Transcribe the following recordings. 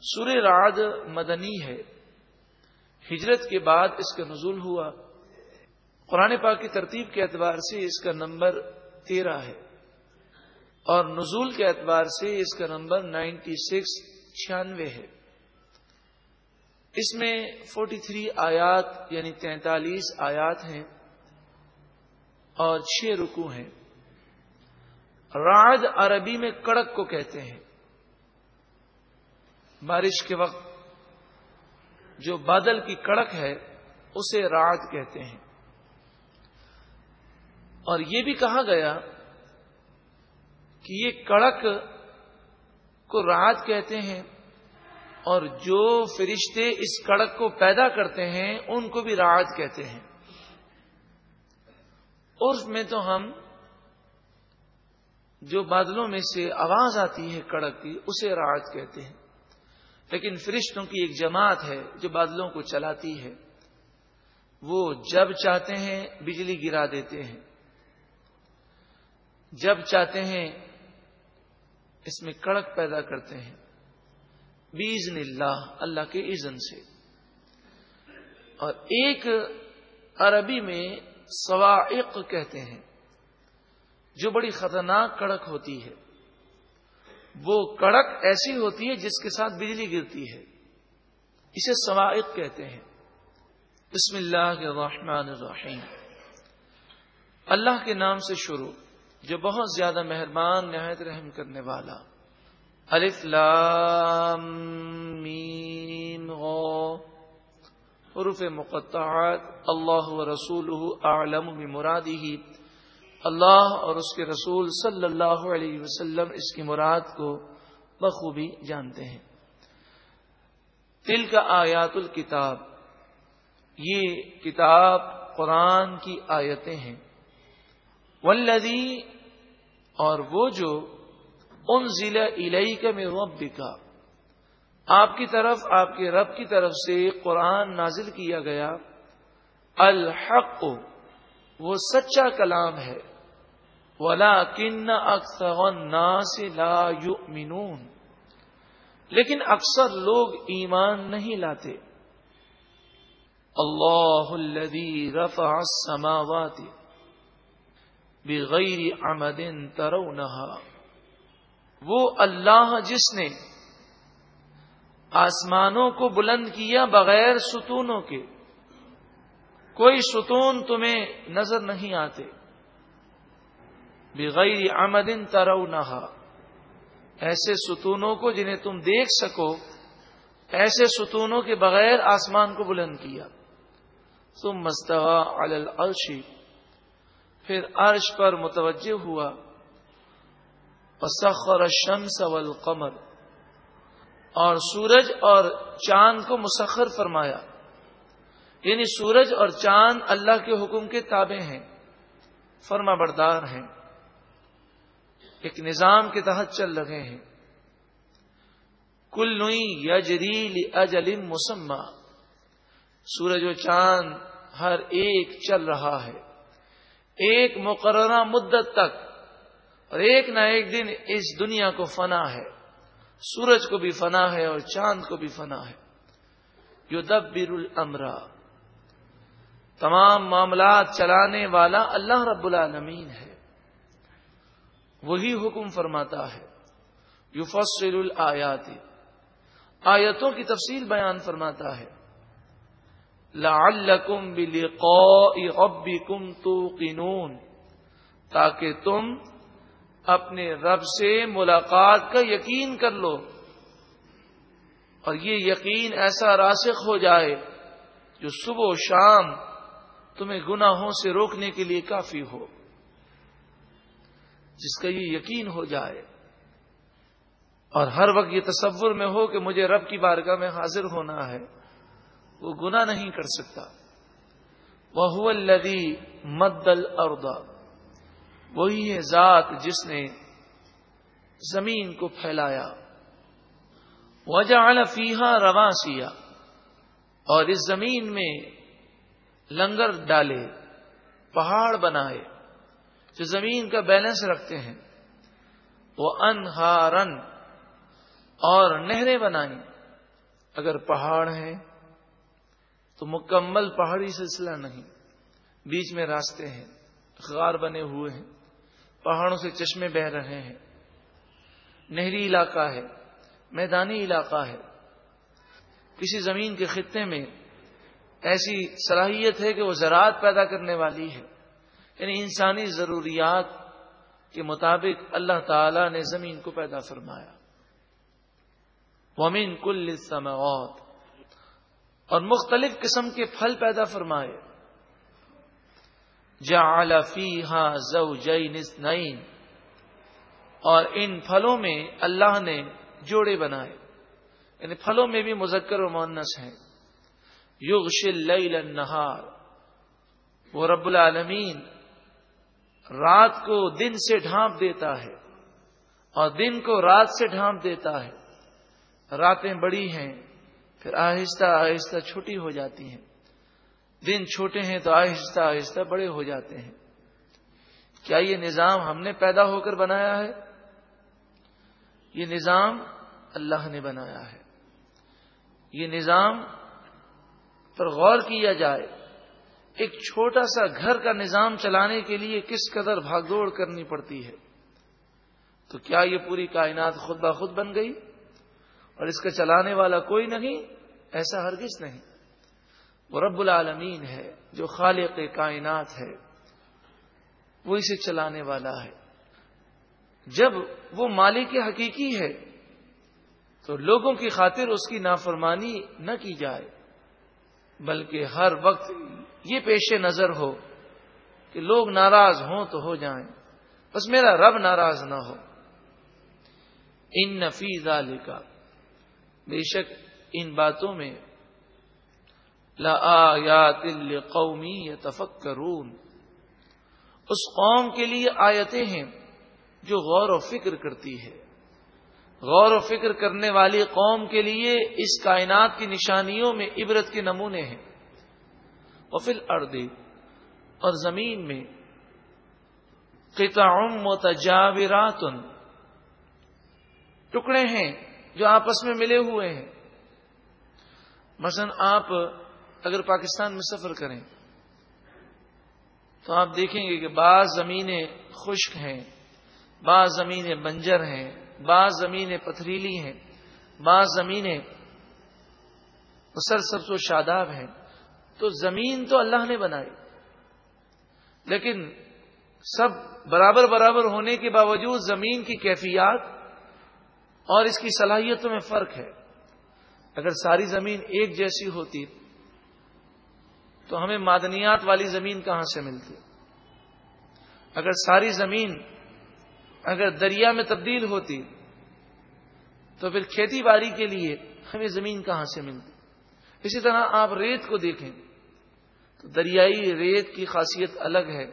سور رعد مدنی ہے۔ ہجرت کے بعد اس کا نزول ہوا۔ قرآن پاک کی ترتیب کے اعتبار سے اس کا نمبر تیرہ ہے۔ اور نزول کے اعتبار سے اس کا نمبر نائنٹی سکس، چھیانوے ہے۔ اس میں فورٹی تھری آیات یعنی تینتالیس آیات ہیں اور چھ رکو ہیں۔ راج عربی میں کڑک کو کہتے ہیں۔ بارش کے وقت جو بادل کی کڑک ہے، اسے راج کہتے ہیں۔ اور یہ بھی کہا گیا کہ یہ کڑک کو رات کہتے ہیں اور جو فرشتے اس کڑک کو پیدا کرتے ہیں، ان کو بھی رات کہتے ہیں۔ عرف میں تو ہم جو بادلوں میں سے آواز آتی ہے کڑک کی، اسے رات کہتے ہیں۔ لیکن فرشتوں کی ایک جماعت ہے جو بادلوں کو چلاتی ہے۔ وہ جب چاہتے ہیں بجلی گرا دیتے ہیں۔ جب چاہتے ہیں اس میں کڑک پیدا کرتے ہیں۔ بیزن اللہ اللہ کے عزن سے۔ اور ایک عربی میں سوائق کہتے ہیں، جو بڑی خطرناک کڑک ہوتی ہے۔ وہ کڑک ایسی ہوتی ہے جس کے ساتھ بجلی گرتی ہے، اسے سوائق کہتے ہیں۔ بسم اللہ کے الرحمن الرحیم۔ اللہ کے نام سے شروع، جو بہت زیادہ مہربان، نہایت رحم کرنے والا۔ الف لام، میم غو حروف مقطعات، اللہ و رسول اعلم بمرادی اللہ اور اس کے رسول صلی اللہ علیہ وسلم اس کی مراد کو بخوبی جانتے ہیں۔ تل کا آیات الکتاب یہ کتاب قرآن کی آیتیں ہیں۔ ولدی اور وہ جو ان ضلع الہی کا میں رب کا آپ کی طرف، آپ کے رب کی طرف سے قرآن نازل کیا گیا۔ الحق وہ سچا کلام ہے۔ ولا کن اکثر لا یؤمنون لیکن اکثر لوگ ایمان نہیں لاتے۔ اللہ الذي رفع السماوات بغیر عمد ترونها۔ وہ اللہ جس نے آسمانوں کو بلند کیا بغیر ستونوں کے کوئی ستون تمہیں نظر نہیں آتے۔ بغیر عمد ترونها ایسے ستونوں کو جنہیں تم دیکھ سکو، ایسے ستونوں کے بغیر آسمان کو بلند کیا۔ تم مستوا العرشی پھر عرش پر متوجہ ہوا۔ سخر الشمس والقمر۔ اور سورج اور چاند کو مسخر فرمایا۔ یعنی سورج اور چاند اللہ کے حکم کے تابع ہیں، فرما بردار ہیں۔ ایک نظام کے تحت چل رہے ہیں۔ کل نئی یجریل اجلم مسمہ سورج و چاند ہر ایک چل رہا ہے۔ ایک مقررہ مدت تک اور ایک نہ ایک دن اس دنیا کو فنا ہے۔ سورج کو بھی فنا ہے اور چاند کو بھی فنا ہے۔ جو دب الامرا۔ تمام معاملات چلانے والا اللہ رب العالمین ہے۔ وہی حکم فرماتا ہے۔ یو فصل آیتوں کی تفصیل بیان فرماتا ہے۔ لعلکم بلقاء ربکم توقنون۔ تاکہ تم اپنے رب سے ملاقات کا یقین کر لو۔ اور یہ یقین ایسا راسخ ہو جائے جو صبح و شام تمہیں گناہوں سے روکنے کے لیے کافی ہو۔ جس کا یہ یقین ہو جائے۔ اور ہر وقت یہ تصور میں ہو کہ مجھے رب کی بارگاہ میں حاضر ہونا ہے، وہ گنا نہیں کر سکتا۔ وہ الدی مدل اردا وہی ہے ذات جس نے زمین کو پھیلایا۔ وجہ فیحا رواں سیا اور اس زمین میں لنگر ڈالے، پہاڑ بنائے، جو زمین کا بیلنس رکھتے ہیں۔ وہ انہارن اور نہریں بنائیں۔ اگر پہاڑ ہیں، تو مکمل پہاڑی سلسلہ نہیں۔ بیچ میں راستے ہیں، غار بنے ہوئے ہیں۔ پہاڑوں سے چشمے بہ رہے ہیں۔ نہری علاقہ ہے، میدانی علاقہ ہے۔ کسی زمین کے خطے میں ایسی صلاحیت ہے کہ وہ زراعت پیدا کرنے والی ہے۔ یعنی انسانی ضروریات کے مطابق اللہ تعالی نے زمین کو پیدا فرمایا۔ ومین کل سماوات اور مختلف قسم کے پھل پیدا فرمائے۔ جا زوجین اثنین۔ اور ان پھلوں میں اللہ نے جوڑے بنائے۔ یعنی پھلوں میں بھی مذکر و مونس ہیں۔ یغش اللیل النہار وہ رب العالمین رات کو دن سے ڈھانپ دیتا ہے اور دن کو رات سے ڈھانپ دیتا ہے۔ راتیں بڑی ہیں، پھر آہستہ آہستہ چھوٹی ہو جاتی ہیں۔ دن چھوٹے ہیں تو آہستہ آہستہ بڑے ہو جاتے ہیں۔ کیا یہ نظام ہم نے پیدا ہو کر بنایا ہے؟ یہ نظام اللہ نے بنایا ہے۔ یہ نظام پر غور کیا جائے، ایک چھوٹا سا گھر کا نظام چلانے کے لیے کس قدر بھاگ دوڑ کرنی پڑتی ہے؟ تو کیا یہ پوری کائنات خود بخود بن گئی؟ اور اس کا چلانے والا کوئی نہیں، ایسا ہرگز نہیں۔ وہ رب العالمین ہے، جو خالق کائنات ہے، وہ اسے چلانے والا ہے۔ جب وہ مالک حقیقی ہے، تو لوگوں کی خاطر اس کی نافرمانی نہ کی جائے۔ بلکہ ہر وقت یہ پیش نظر ہو کہ لوگ ناراض ہوں تو ہو جائیں۔ بس میرا رب ناراض نہ ہو۔ ان نفیز کا بے شک ان باتوں میں قومی یا اس قوم کے لیے آیتیں ہیں جو غور و فکر کرتی ہے۔ غور و فکر کرنے والی قوم کے لیے اس کائنات کی نشانیوں میں عبرت کے نمونے ہیں۔ اور پھر اردے اور زمین میں قطع متجاورات ٹکڑے ہیں جو آپس میں ملے ہوئے ہیں۔ مثلا آپ اگر پاکستان میں سفر کریں تو آپ دیکھیں گے کہ بعض زمینیں خشک ہیں، بعض زمینیں بنجر ہیں۔ بعض زمینیں پتھریلی ہیں، بعض زمینیں سر و شاداب ہیں۔ تو زمین تو اللہ نے بنائی، لیکن سب برابر برابر ہونے کے باوجود زمین کی کیفیات اور اس کی صلاحیتوں میں فرق ہے۔ اگر ساری زمین ایک جیسی ہوتی تو ہمیں معدنیات والی زمین کہاں سے ملتی؟ اگر ساری زمین اگر دریا میں تبدیل ہوتی تو پھر کھیتی باڑی کے لیے ہمیں زمین کہاں سے ملتی؟ اسی طرح آپ ریت کو دیکھیں تو دریائی ریت کی خاصیت الگ ہے،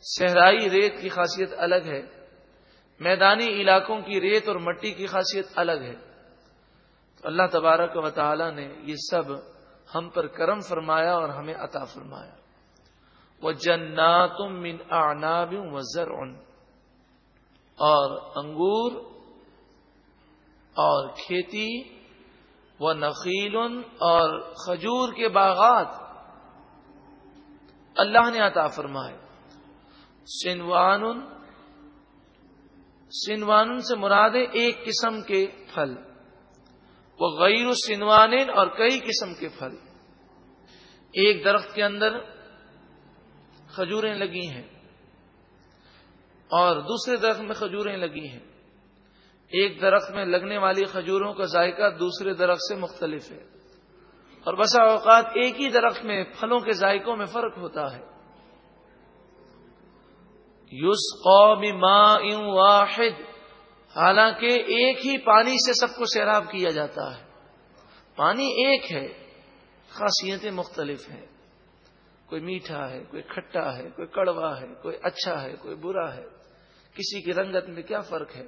صحرائی ریت کی خاصیت الگ ہے، میدانی علاقوں کی ریت اور مٹی کی خاصیت الگ ہے۔ تو اللہ تبارک و تعالی نے یہ سب ہم پر کرم فرمایا اور ہمیں عطا فرمایا۔ وہ جنات من آناب و اور انگور اور کھیتی و نقیل اور کھجور کے باغات اللہ نے عطا فرمائے۔ سنوان سنوان سے مراد ایک قسم کے پھل۔ وہ غیر سنوان اور کئی قسم کے پھل۔ ایک درخت کے اندر کھجوریں لگی ہیں۔ اور دوسرے درخت میں کھجوریں لگی ہیں۔ ایک درخت میں لگنے والی کھجوروں کا ذائقہ دوسرے درخت سے مختلف ہے۔ اور بسا اوقات ایک ہی درخت میں پھلوں کے ذائقوں میں فرق ہوتا ہے۔ یوس قوم واحد۔ حالانکہ ایک ہی پانی سے سب کو سیراب کیا جاتا ہے۔ پانی ایک ہے، خاصیتیں مختلف ہیں۔ کوئی میٹھا ہے، کوئی کھٹا ہے، کوئی کڑوا ہے، کوئی اچھا ہے، کوئی برا ہے۔ کسی کی رنگت میں کیا فرق ہے؟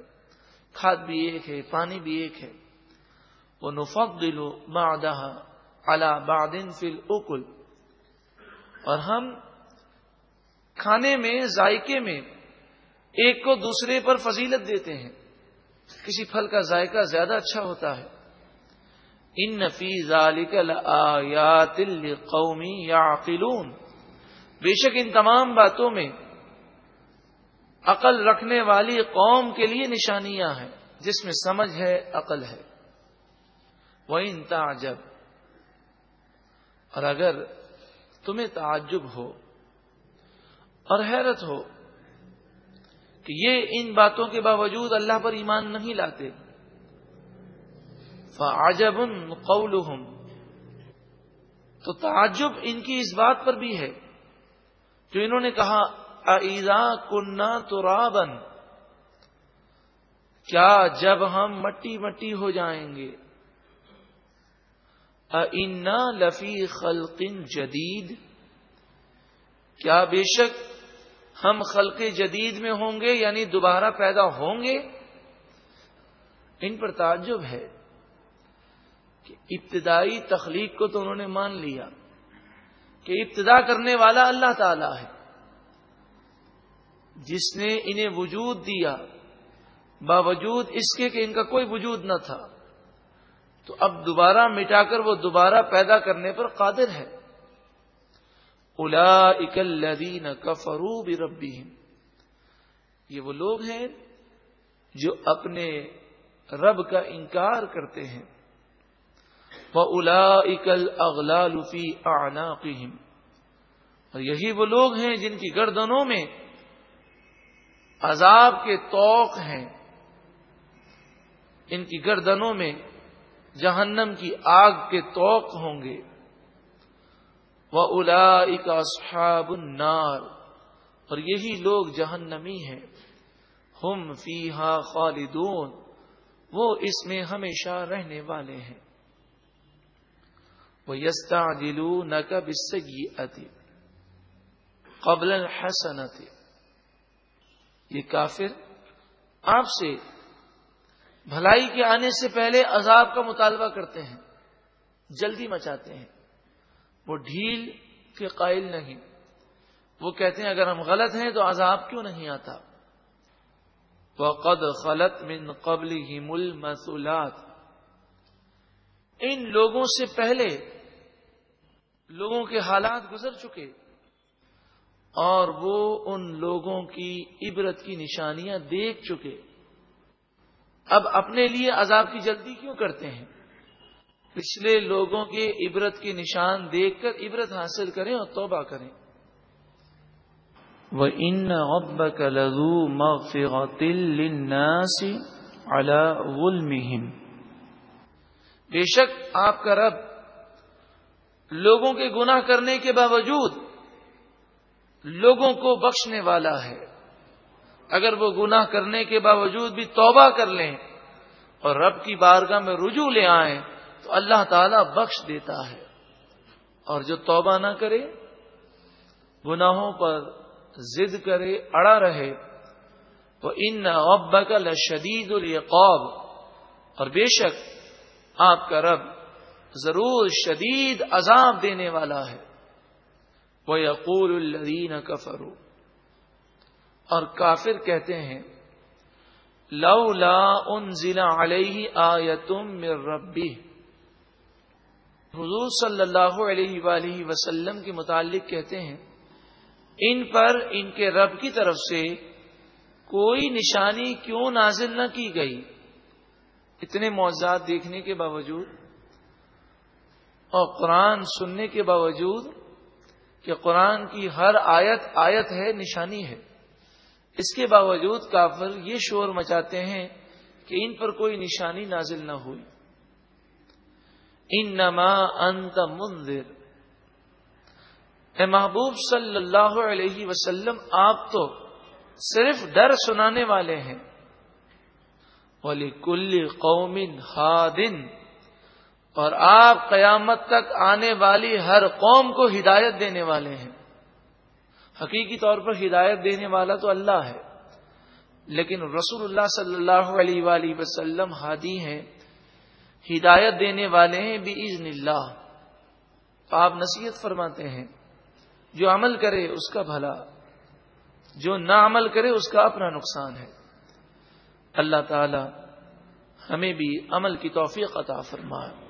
کھاد بھی ایک ہے، پانی بھی ایک ہے۔ وہ نفق دلو بادہ الا بادن فل اوکل اور ہم کھانے میں، ذائقے میں ایک کو دوسرے پر فضیلت دیتے ہیں۔ کسی پھل کا ذائقہ زیادہ اچھا ہوتا ہے۔ ان نفیز قومی یا بے شک ان تمام باتوں میں عقل رکھنے والی قوم کے لیے نشانیاں ہیں۔ جس میں سمجھ ہے، عقل ہے۔ وہ ان تعجب۔ اور اگر تمہیں تعجب ہو اور حیرت ہو کہ یہ ان باتوں کے باوجود اللہ پر ایمان نہیں لاتے، فعجب قولهم۔ تو تعجب ان کی اس بات پر بھی ہے جو انہوں نے کہا ایزا کنہ تو کیا جب ہم مٹی مٹی ہو جائیں گے؟ انا لفی خلق جدید کیا بے شک ہم خلق جدید میں ہوں گے یعنی دوبارہ پیدا ہوں گے؟ ان پر تعجب ہے کہ ابتدائی تخلیق کو تو انہوں نے مان لیا کہ ابتدا کرنے والا اللہ تعالی ہے۔ جس نے انہیں وجود دیا، باوجود اس کے کہ ان کا کوئی وجود نہ تھا۔ تو اب دوبارہ مٹا کر وہ دوبارہ پیدا کرنے پر قادر ہے۔ الا اکلین کفرو بھی ربی یہ وہ لوگ ہیں جو اپنے رب کا انکار کرتے ہیں۔ وہ الا اکل اغلا لفی آنا اور یہی وہ لوگ ہیں جن کی گردنوں میں عذاب کے توق ہیں۔ ان کی گردنوں میں جہنم کی آگ کے توق ہوں گے۔ وہ الا اصحاب النار۔ اور یہی لوگ جہنمی ہیں۔ ہم فی خالدون۔ وہ اس میں ہمیشہ رہنے والے ہیں۔ وہ یستا دلو نقب اس قبل حسنت یہ کافر آپ سے بھلائی کے آنے سے پہلے عذاب کا مطالبہ کرتے ہیں، جلدی مچاتے ہیں۔ وہ ڈھیل کے قائل نہیں۔ وہ کہتے ہیں، اگر ہم غلط ہیں تو عذاب کیوں نہیں آتا؟ وہ قد خلط من قبل ہی مل ان لوگوں سے پہلے لوگوں کے حالات گزر چکے۔ اور وہ ان لوگوں کی عبرت کی نشانیاں دیکھ چکے۔ اب اپنے لیے عذاب کی جلدی کیوں کرتے ہیں؟ پچھلے لوگوں کے عبرت کی نشان دیکھ کر عبرت حاصل کریں اور توبہ کریں۔ وہ ان اب کا لگو بے شک آپ کا رب لوگوں کے گناہ کرنے کے باوجود لوگوں کو بخشنے والا ہے۔ اگر وہ گناہ کرنے کے باوجود بھی توبہ کر لیں اور رب کی بارگاہ میں رجوع لے آئیں، تو اللہ تعالی بخش دیتا ہے۔ اور جو توبہ نہ کرے، گناہوں پر ضد کرے، اڑا رہے۔ وہ ان ابکل شدید القوب اور بے شک آپ کا رب ضرور شدید عذاب دینے والا ہے۔ وہ یقول الدین کفرو اور کافر کہتے ہیں لو لا ان ضلع علیہ آیتم ربی حضور صلی اللہ علیہ وآلہ وسلم کے متعلق کہتے ہیں، ان پر ان کے رب کی طرف سے کوئی نشانی کیوں نازل نہ کی گئی؟ اتنے موضوعات دیکھنے کے باوجود اور قرآن سننے کے باوجود کہ قرآن کی ہر آیت آیت ہے، نشانی ہے۔ اس کے باوجود کافر یہ شور مچاتے ہیں کہ ان پر کوئی نشانی نازل نہ ہوئی۔ انما انت منذر۔ اے محبوب صلی اللہ علیہ وسلم، آپ تو صرف ڈر سنانے والے ہیں۔ ولی کل قوم ہادن اور آپ قیامت تک آنے والی ہر قوم کو ہدایت دینے والے ہیں۔ حقیقی طور پر ہدایت دینے والا تو اللہ ہے۔ لیکن رسول اللہ صلی اللہ علیہ وآلہ وسلم ہادی ہیں۔ ہدایت دینے والے ہیں بھی عزن اللہ۔ آپ نصیحت فرماتے ہیں، جو عمل کرے اس کا بھلا، جو نہ عمل کرے اس کا اپنا نقصان ہے۔ اللہ تعالی ہمیں بھی عمل کی توفیق عطا فرمائے۔